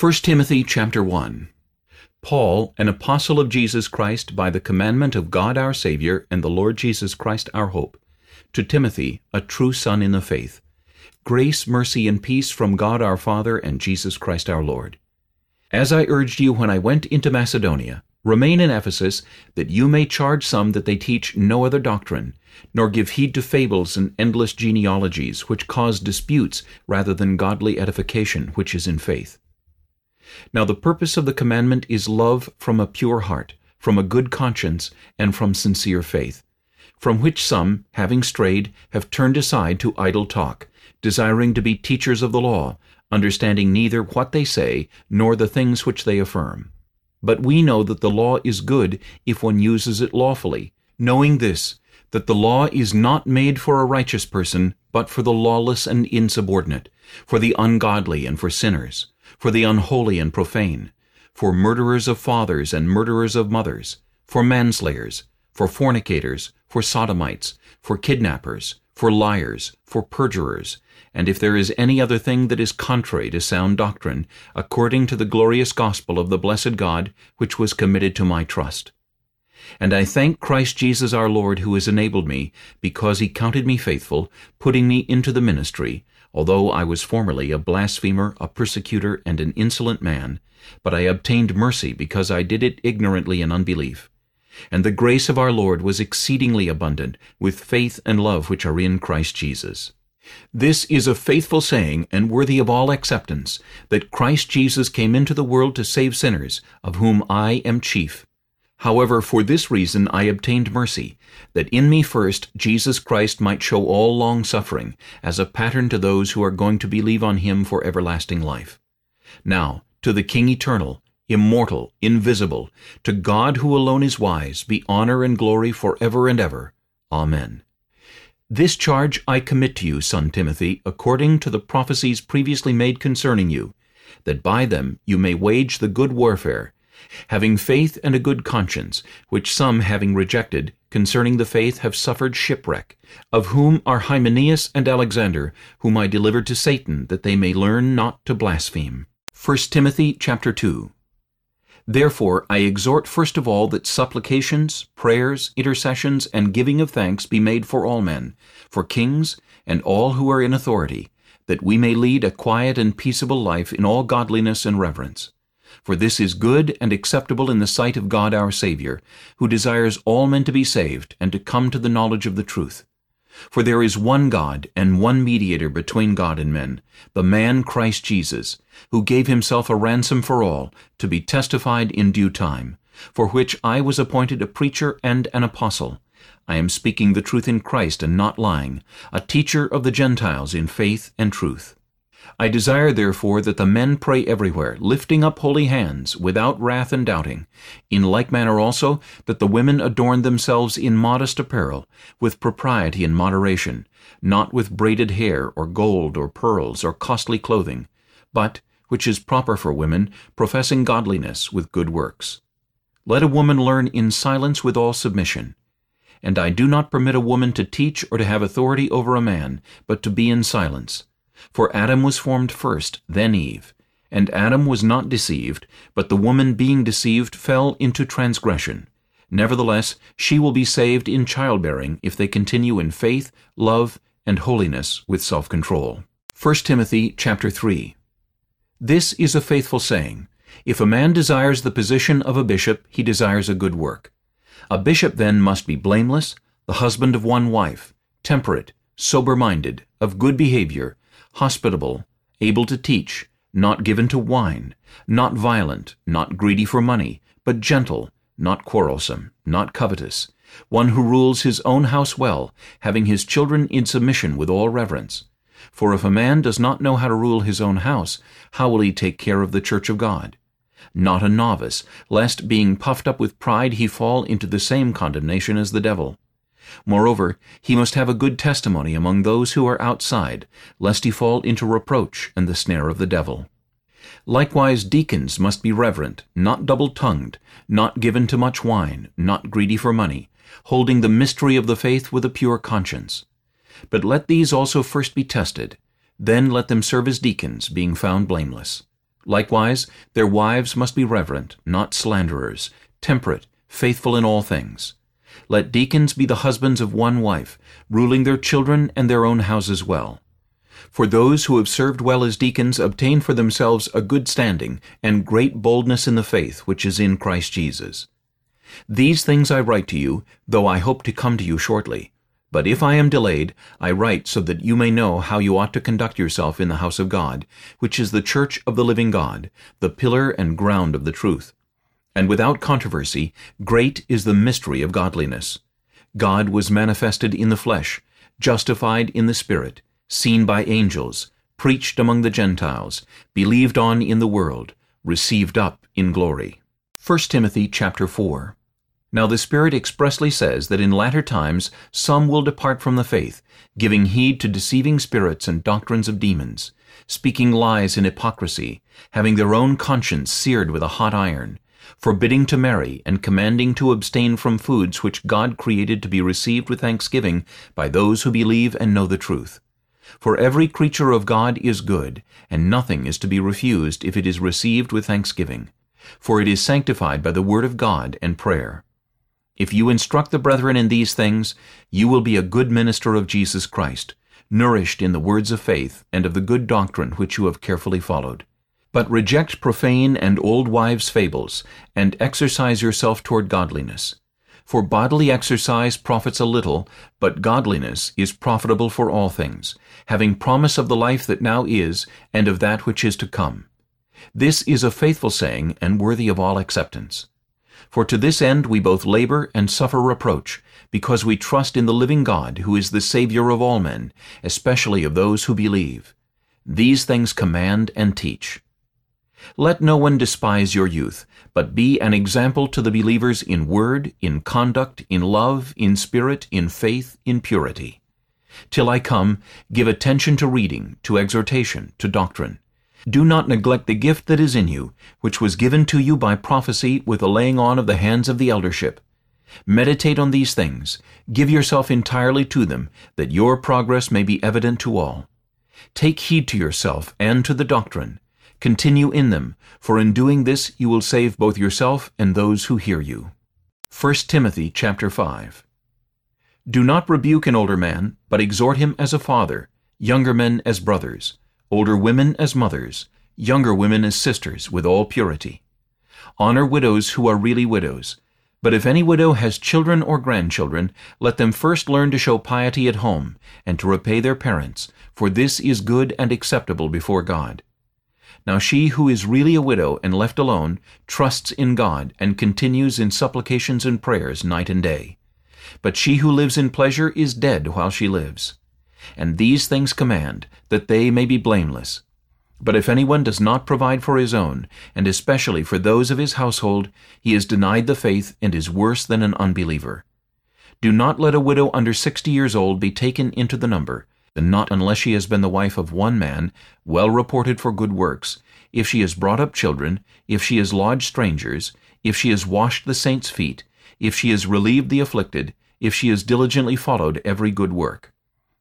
1 Timothy chapter 1 Paul, an apostle of Jesus Christ by the commandment of God our Savior and the Lord Jesus Christ our hope, to Timothy, a true son in the faith, grace, mercy, and peace from God our Father and Jesus Christ our Lord. As I urged you when I went into Macedonia, remain in Ephesus, that you may charge some that they teach no other doctrine, nor give heed to fables and endless genealogies, which cause disputes rather than godly edification, which is in faith. Now the purpose of the commandment is love from a pure heart, from a good conscience, and from sincere faith, from which some, having strayed, have turned aside to idle talk, desiring to be teachers of the law, understanding neither what they say, nor the things which they affirm. But we know that the law is good if one uses it lawfully, knowing this, that the law is not made for a righteous person, but for the lawless and insubordinate, for the ungodly and for sinners, for the unholy and profane, for murderers of fathers and murderers of mothers, for manslayers, for fornicators, for sodomites, for kidnappers, for liars, for perjurers, and if there is any other thing that is contrary to sound doctrine, according to the glorious gospel of the blessed God, which was committed to my trust. And I thank Christ Jesus our Lord, who has enabled me, because he counted me faithful, putting me into the ministry, although I was formerly a blasphemer, a persecutor, and an insolent man, but I obtained mercy because I did it ignorantly in unbelief. And the grace of our Lord was exceedingly abundant, with faith and love which are in Christ Jesus. This is a faithful saying and worthy of all acceptance, that Christ Jesus came into the world to save sinners, of whom I am chief. However, for this reason I obtained mercy, that in me first Jesus Christ might show all long-suffering, as a pattern to those who are going to believe on him for everlasting life. Now, to the King eternal, immortal, invisible, to God who alone is wise, be honor and glory for ever and ever. Amen. This charge I commit to you, son Timothy, according to the prophecies previously made concerning you, that by them you may wage the good warfare, having faith and a good conscience, which some having rejected, concerning the faith have suffered shipwreck, of whom are Hymenaeus and Alexander, whom I delivered to Satan, that they may learn not to blaspheme. 1 Timothy chapter 2 Therefore I exhort first of all that supplications, prayers, intercessions, and giving of thanks be made for all men, for kings, and all who are in authority, that we may lead a quiet and peaceable life in all godliness and reverence. For this is good and acceptable in the sight of God our Savior, who desires all men to be saved and to come to the knowledge of the truth. For there is one God and one mediator between God and men, the man Christ Jesus, who gave himself a ransom for all, to be testified in due time, for which I was appointed a preacher and an apostle. I am speaking the truth in Christ and not lying, a teacher of the Gentiles in faith and truth. I desire therefore that the men pray everywhere, lifting up holy hands, without wrath and doubting. In like manner also, that the women adorn themselves in modest apparel, with propriety and moderation, not with braided hair, or gold, or pearls, or costly clothing, but, which is proper for women, professing godliness with good works. Let a woman learn in silence with all submission. And I do not permit a woman to teach or to have authority over a man, but to be in silence. For Adam was formed first, then Eve. And Adam was not deceived, but the woman being deceived fell into transgression. Nevertheless, she will be saved in childbearing if they continue in faith, love, and holiness with self-control. 1 Timothy chapter 3 This is a faithful saying. If a man desires the position of a bishop, he desires a good work. A bishop then must be blameless, the husband of one wife, temperate, sober-minded, of good behavior, hospitable, able to teach, not given to wine, not violent, not greedy for money, but gentle, not quarrelsome, not covetous, one who rules his own house well, having his children in submission with all reverence. For if a man does not know how to rule his own house, how will he take care of the church of God? Not a novice, lest being puffed up with pride he fall into the same condemnation as the devil. Moreover, he must have a good testimony among those who are outside, lest he fall into reproach and the snare of the devil. Likewise deacons must be reverent, not double-tongued, not given to much wine, not greedy for money, holding the mystery of the faith with a pure conscience. But let these also first be tested, then let them serve as deacons, being found blameless. Likewise, their wives must be reverent, not slanderers, temperate, faithful in all things. Let deacons be the husbands of one wife, ruling their children and their own houses well. For those who have served well as deacons obtain for themselves a good standing and great boldness in the faith which is in Christ Jesus. These things I write to you, though I hope to come to you shortly. But if I am delayed, I write so that you may know how you ought to conduct yourself in the house of God, which is the church of the living God, the pillar and ground of the truth. And without controversy, great is the mystery of godliness. God was manifested in the flesh, justified in the Spirit, seen by angels, preached among the Gentiles, believed on in the world, received up in glory. 1 Timothy chapter 4 now the Spirit expressly says that in latter times some will depart from the faith, giving heed to deceiving spirits and doctrines of demons, speaking lies in hypocrisy, having their own conscience seared with a hot iron, forbidding to marry, and commanding to abstain from foods which God created to be received with thanksgiving by those who believe and know the truth. For every creature of God is good, and nothing is to be refused if it is received with thanksgiving, for it is sanctified by the word of God and prayer. If you instruct the brethren in these things, you will be a good minister of Jesus Christ, nourished in the words of faith and of the good doctrine which you have carefully followed. But reject profane and old wives' fables, and exercise yourself toward godliness. For bodily exercise profits a little, but godliness is profitable for all things, having promise of the life that now is, and of that which is to come. This is a faithful saying, and worthy of all acceptance. For to this end we both labor and suffer reproach, because we trust in the living God, who is the Savior of all men, especially of those who believe. These things command and teach. Let no one despise your youth, but be an example to the believers in word, in conduct, in love, in spirit, in faith, in purity. Till I come, give attention to reading, to exhortation, to doctrine. Do not neglect the gift that is in you, which was given to you by prophecy with the laying on of the hands of the eldership. Meditate on these things, give yourself entirely to them, that your progress may be evident to all. Take heed to yourself and to the doctrine. Continue in them, for in doing this you will save both yourself and those who hear you. 1 Timothy chapter 5 Do not rebuke an older man, but exhort him as a father, younger men as brothers, older women as mothers, younger women as sisters, with all purity. Honor widows who are really widows. But if any widow has children or grandchildren, let them first learn to show piety at home, and to repay their parents, for this is good and acceptable before God. Now she who is really a widow and left alone trusts in God, and continues in supplications and prayers night and day. But she who lives in pleasure is dead while she lives. And these things command, that they may be blameless. But if anyone does not provide for his own, and especially for those of his household, he is denied the faith and is worse than an unbeliever. Do not let a widow under sixty years old be taken into the number, and not unless she has been the wife of one man, well reported for good works, if she has brought up children, if she has lodged strangers, if she has washed the saints' feet, if she has relieved the afflicted, if she has diligently followed every good work.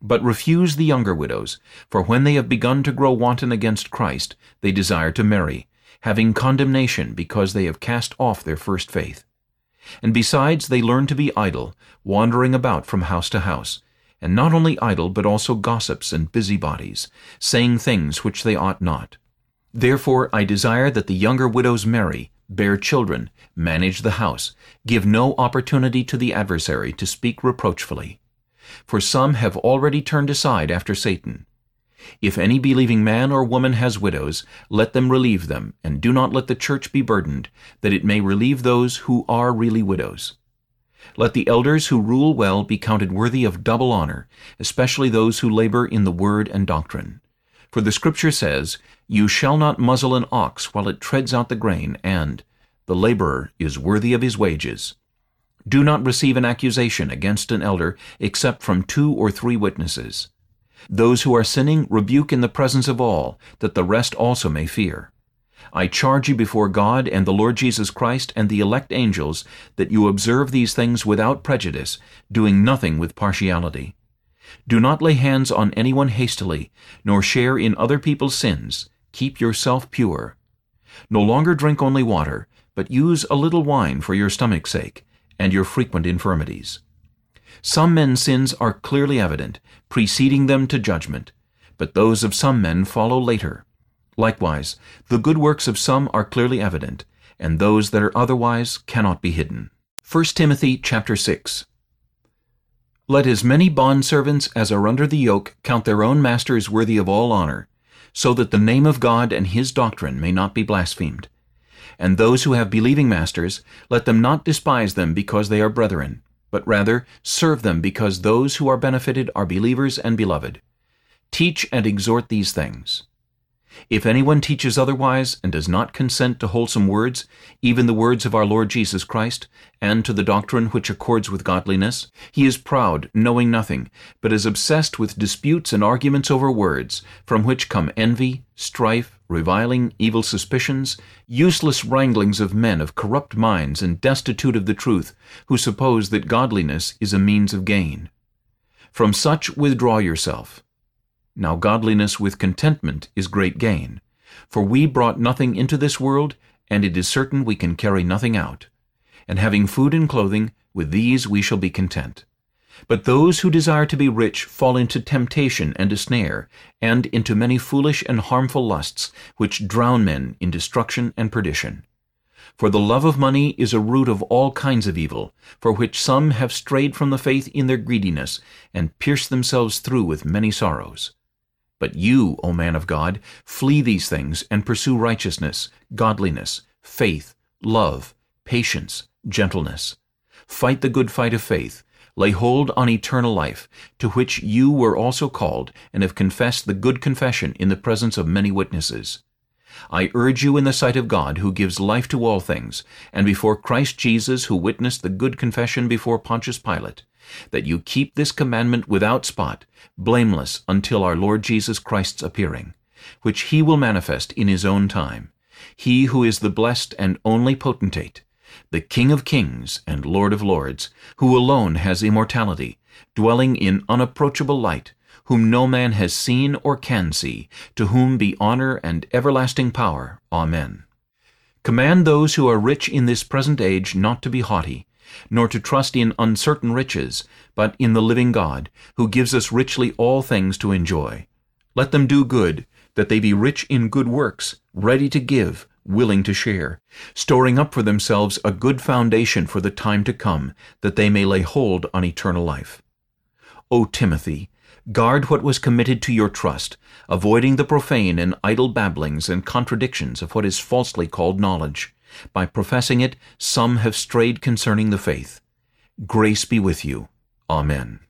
But refuse the younger widows, for when they have begun to grow wanton against Christ, they desire to marry, having condemnation because they have cast off their first faith. And besides they learn to be idle, wandering about from house to house, and not only idle but also gossips and busybodies, saying things which they ought not. Therefore I desire that the younger widows marry, bear children, manage the house, give no opportunity to the adversary to speak reproachfully for some have already turned aside after Satan. If any believing man or woman has widows, let them relieve them, and do not let the church be burdened, that it may relieve those who are really widows. Let the elders who rule well be counted worthy of double honor, especially those who labor in the word and doctrine. For the Scripture says, You shall not muzzle an ox while it treads out the grain, and the laborer is worthy of his wages. Do not receive an accusation against an elder except from two or three witnesses. Those who are sinning rebuke in the presence of all, that the rest also may fear. I charge you before God and the Lord Jesus Christ and the elect angels that you observe these things without prejudice, doing nothing with partiality. Do not lay hands on anyone hastily, nor share in other people's sins. Keep yourself pure. No longer drink only water, but use a little wine for your stomach's sake, and your frequent infirmities. Some men's sins are clearly evident, preceding them to judgment, but those of some men follow later. Likewise, the good works of some are clearly evident, and those that are otherwise cannot be hidden. 1 Timothy chapter 6 Let as many bondservants as are under the yoke count their own masters worthy of all honor, so that the name of God and his doctrine may not be blasphemed. And those who have believing masters, let them not despise them because they are brethren, but rather serve them because those who are benefited are believers and beloved. Teach and exhort these things. If anyone teaches otherwise and does not consent to wholesome words, even the words of our Lord Jesus Christ, and to the doctrine which accords with godliness, he is proud, knowing nothing, but is obsessed with disputes and arguments over words, from which come envy, strife, reviling, evil suspicions, useless wranglings of men of corrupt minds and destitute of the truth, who suppose that godliness is a means of gain. From such withdraw yourself. Now godliness with contentment is great gain. For we brought nothing into this world, and it is certain we can carry nothing out. And having food and clothing, with these we shall be content. But those who desire to be rich fall into temptation and a snare, and into many foolish and harmful lusts, which drown men in destruction and perdition. For the love of money is a root of all kinds of evil, for which some have strayed from the faith in their greediness, and pierced themselves through with many sorrows. But you, O man of God, flee these things and pursue righteousness, godliness, faith, love, patience, gentleness. Fight the good fight of faith. Lay hold on eternal life, to which you were also called, and have confessed the good confession in the presence of many witnesses. I urge you in the sight of God, who gives life to all things, and before Christ Jesus, who witnessed the good confession before Pontius Pilate, that you keep this commandment without spot, blameless until our Lord Jesus Christ's appearing, which he will manifest in his own time, he who is the blessed and only potentate, the King of kings and Lord of lords, who alone has immortality, dwelling in unapproachable light, whom no man has seen or can see, to whom be honor and everlasting power. Amen. Command those who are rich in this present age not to be haughty, nor to trust in uncertain riches, but in the living God, who gives us richly all things to enjoy. Let them do good, that they be rich in good works, ready to give, willing to share, storing up for themselves a good foundation for the time to come, that they may lay hold on eternal life. O Timothy, guard what was committed to your trust, avoiding the profane and idle babblings and contradictions of what is falsely called knowledge by professing it, some have strayed concerning the faith. Grace be with you. Amen.